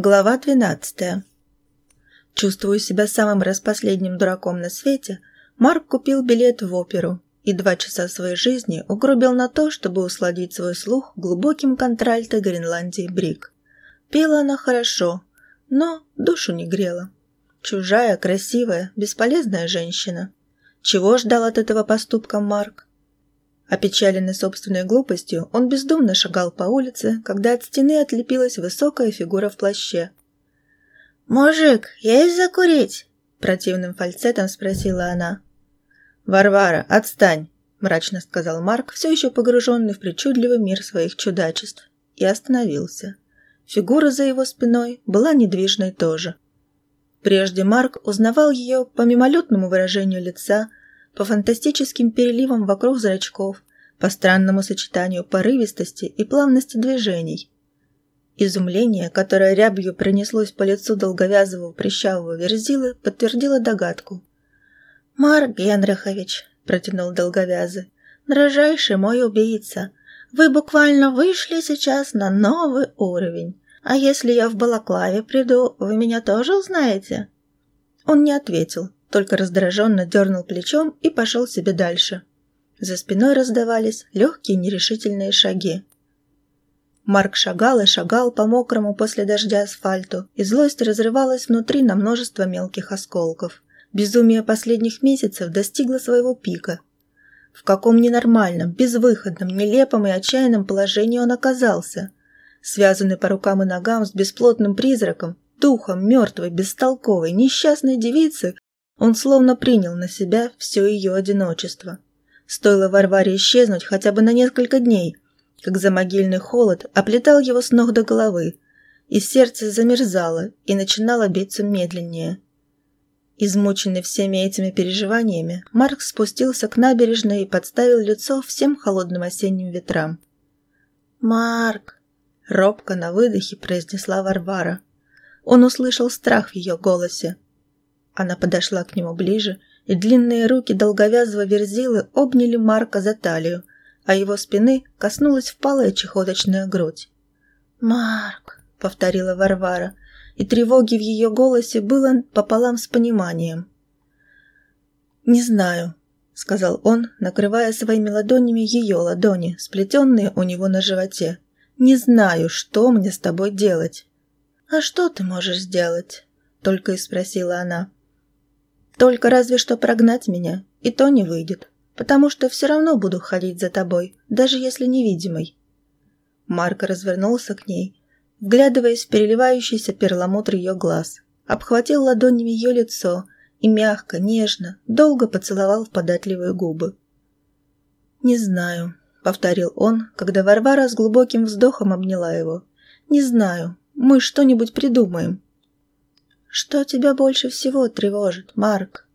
Глава 12. Чувствуя себя самым распоследним дураком на свете, Марк купил билет в оперу и два часа своей жизни угробил на то, чтобы усладить свой слух глубоким контральто Гренландии Брик. Пела она хорошо, но душу не грела. Чужая, красивая, бесполезная женщина. Чего ждал от этого поступка Марк? Опечаленный собственной глупостью, он бездумно шагал по улице, когда от стены отлепилась высокая фигура в плаще. «Мужик, есть закурить?» – противным фальцетом спросила она. «Варвара, отстань!» – мрачно сказал Марк, все еще погруженный в причудливый мир своих чудачеств, и остановился. Фигура за его спиной была недвижной тоже. Прежде Марк узнавал ее по мимолетному выражению лица, по фантастическим переливам вокруг зрачков, по странному сочетанию порывистости и плавности движений. Изумление, которое рябью пронеслось по лицу долговязого прищавого верзилы, подтвердило догадку. «Марк Генрихович», — протянул долговязый, — «дрожайший мой убийца, вы буквально вышли сейчас на новый уровень. А если я в балаклаве приду, вы меня тоже узнаете?» Он не ответил, только раздраженно дернул плечом и пошел себе дальше. За спиной раздавались легкие нерешительные шаги. Марк шагал и шагал по мокрому после дождя асфальту, и злость разрывалась внутри на множество мелких осколков. Безумие последних месяцев достигло своего пика. В каком ненормальном, безвыходном, нелепом и отчаянном положении он оказался. Связанный по рукам и ногам с бесплотным призраком, духом мертвой, бестолковой, несчастной девицы, он словно принял на себя все ее одиночество. Стоило Варваре исчезнуть хотя бы на несколько дней, как замогильный холод оплетал его с ног до головы, и сердце замерзало и начинало биться медленнее. Измученный всеми этими переживаниями, Марк спустился к набережной и подставил лицо всем холодным осенним ветрам. «Марк!» — робко на выдохе произнесла Варвара. Он услышал страх в ее голосе. Она подошла к нему ближе и длинные руки долговязого верзилы обняли Марка за талию, а его спины коснулась впалая чехоточная грудь. «Марк», — повторила Варвара, и тревоги в ее голосе было пополам с пониманием. «Не знаю», — сказал он, накрывая своими ладонями ее ладони, сплетенные у него на животе. «Не знаю, что мне с тобой делать». «А что ты можешь сделать?» — только и спросила она. Только разве что прогнать меня, и то не выйдет, потому что все равно буду ходить за тобой, даже если невидимый». Марк развернулся к ней, вглядываясь в переливающийся перламутр ее глаз, обхватил ладонями ее лицо и мягко, нежно, долго поцеловал в податливые губы. «Не знаю», — повторил он, когда Варвара с глубоким вздохом обняла его. «Не знаю. Мы что-нибудь придумаем. «Что тебя больше всего тревожит, Марк?»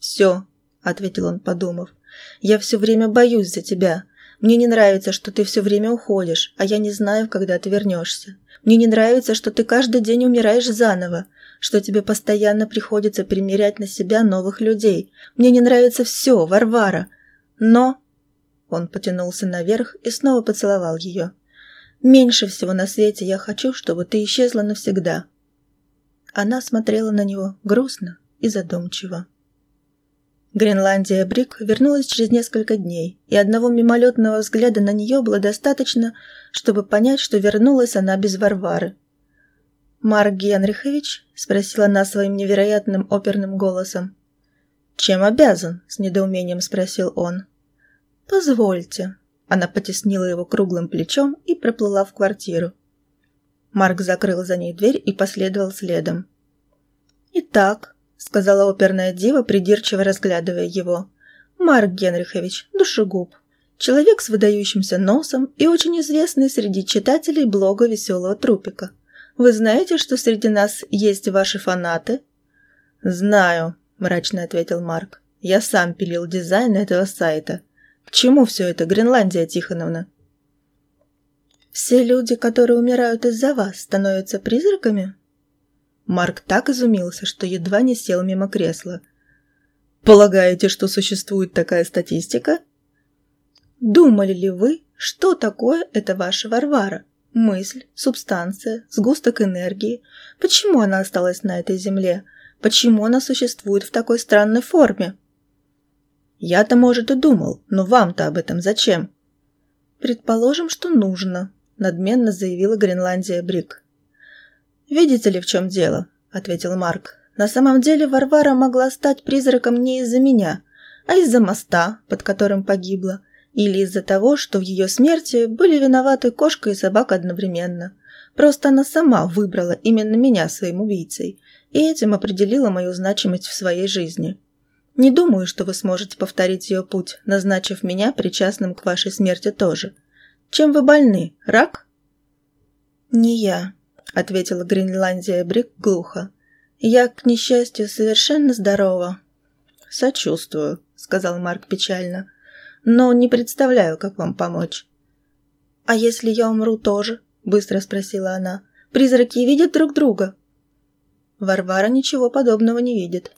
«Все», — ответил он, подумав. «Я все время боюсь за тебя. Мне не нравится, что ты все время уходишь, а я не знаю, когда ты вернешься. Мне не нравится, что ты каждый день умираешь заново, что тебе постоянно приходится примерять на себя новых людей. Мне не нравится все, Варвара. Но...» Он потянулся наверх и снова поцеловал ее. «Меньше всего на свете я хочу, чтобы ты исчезла навсегда. Она смотрела на него грустно и задумчиво. Гренландия Брик вернулась через несколько дней, и одного мимолетного взгляда на нее было достаточно, чтобы понять, что вернулась она без Варвары. «Марк Генрихович?» – спросила она своим невероятным оперным голосом. «Чем обязан?» – с недоумением спросил он. «Позвольте». Она потеснила его круглым плечом и проплыла в квартиру. Марк закрыл за ней дверь и последовал следом. «Итак», — сказала оперная дива, придирчиво разглядывая его, «Марк Генрихович, душегуб, человек с выдающимся носом и очень известный среди читателей блога «Веселого трупика». Вы знаете, что среди нас есть ваши фанаты?» «Знаю», — мрачно ответил Марк. «Я сам пилил дизайн этого сайта. К чему все это, Гренландия Тихоновна?» «Все люди, которые умирают из-за вас, становятся призраками?» Марк так изумился, что едва не сел мимо кресла. «Полагаете, что существует такая статистика?» «Думали ли вы, что такое эта ваша Варвара? мысль, субстанция, сгусток энергии. Почему она осталась на этой земле? Почему она существует в такой странной форме? Я-то, может, и думал, но вам-то об этом зачем? Предположим, что нужно, надменно заявила Гренландия Брик. «Видите ли, в чем дело?» – ответил Марк. «На самом деле Варвара могла стать призраком не из-за меня, а из-за моста, под которым погибла, или из-за того, что в ее смерти были виноваты кошка и собака одновременно. Просто она сама выбрала именно меня своим убийцей, и этим определила мою значимость в своей жизни. Не думаю, что вы сможете повторить ее путь, назначив меня причастным к вашей смерти тоже. Чем вы больны? Рак?» «Не я», — ответила Гренландия Брик глухо. «Я, к несчастью, совершенно здорова». «Сочувствую», — сказал Марк печально. «Но не представляю, как вам помочь». «А если я умру тоже?» — быстро спросила она. «Призраки видят друг друга?» Варвара ничего подобного не видит.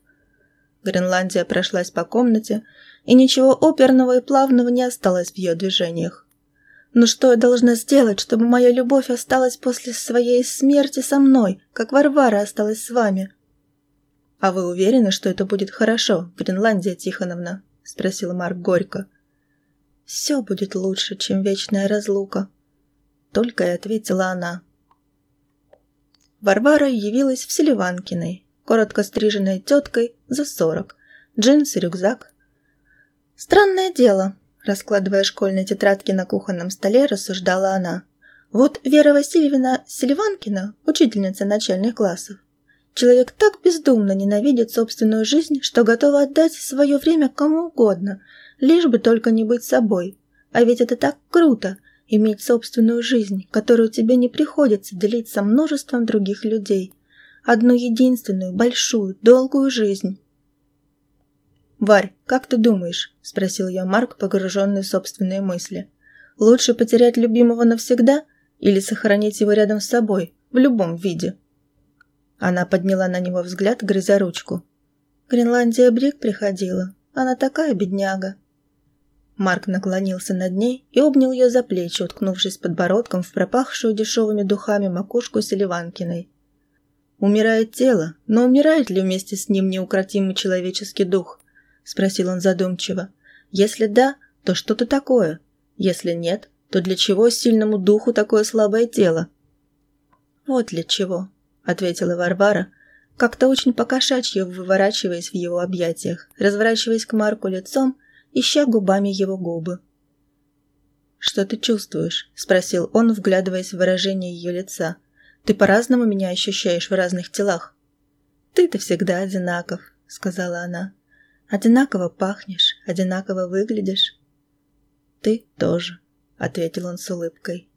Гренландия прошлась по комнате, и ничего оперного и плавного не осталось в ее движениях. Но что я должна сделать, чтобы моя любовь осталась после своей смерти со мной, как Варвара осталась с вами?» «А вы уверены, что это будет хорошо, Гренландия Тихоновна?» – спросил Марк горько. «Все будет лучше, чем вечная разлука», – только и ответила она. Варвара явилась в Селиванкиной, коротко стриженной теткой за сорок, джинсы, рюкзак. Странное дело, Раскладывая школьные тетрадки на кухонном столе, рассуждала она. Вот Вера Васильевна Селиванкина, учительница начальных классов. Человек так бездумно ненавидит собственную жизнь, что готова отдать свое время кому угодно, лишь бы только не быть собой. А ведь это так круто – иметь собственную жизнь, которую тебе не приходится делить со множеством других людей. Одну единственную, большую, долгую жизнь. «Варь, как ты думаешь?» – спросил я Марк, погруженный в собственные мысли. «Лучше потерять любимого навсегда или сохранить его рядом с собой, в любом виде?» Она подняла на него взгляд, грызя ручку. «Гренландия Брик приходила. Она такая бедняга». Марк наклонился над ней и обнял ее за плечи, уткнувшись подбородком в пропахшую дешевыми духами макушку Селиванкиной. «Умирает тело, но умирает ли вместе с ним неукротимый человеческий дух?» Спросил он задумчиво. Если да, то что-то такое. Если нет, то для чего сильному духу такое слабое тело? Вот для чего, ответила Варвара, как-то очень покошачье выворачиваясь в его объятиях, разворачиваясь к Марку лицом, ища губами его губы. «Что ты чувствуешь?» – спросил он, вглядываясь в выражение ее лица. «Ты по-разному меня ощущаешь в разных телах». «Ты-то всегда одинаков», – сказала она. Одинаково пахнешь, одинаково выглядишь. Ты тоже, ответил он с улыбкой.